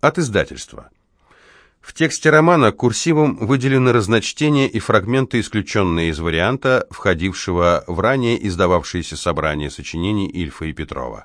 От издательства. В тексте романа курсивом выделены разночтения и фрагменты, исключенные из варианта, входившего в ранее издававшееся собрание сочинений Ильфа и Петрова.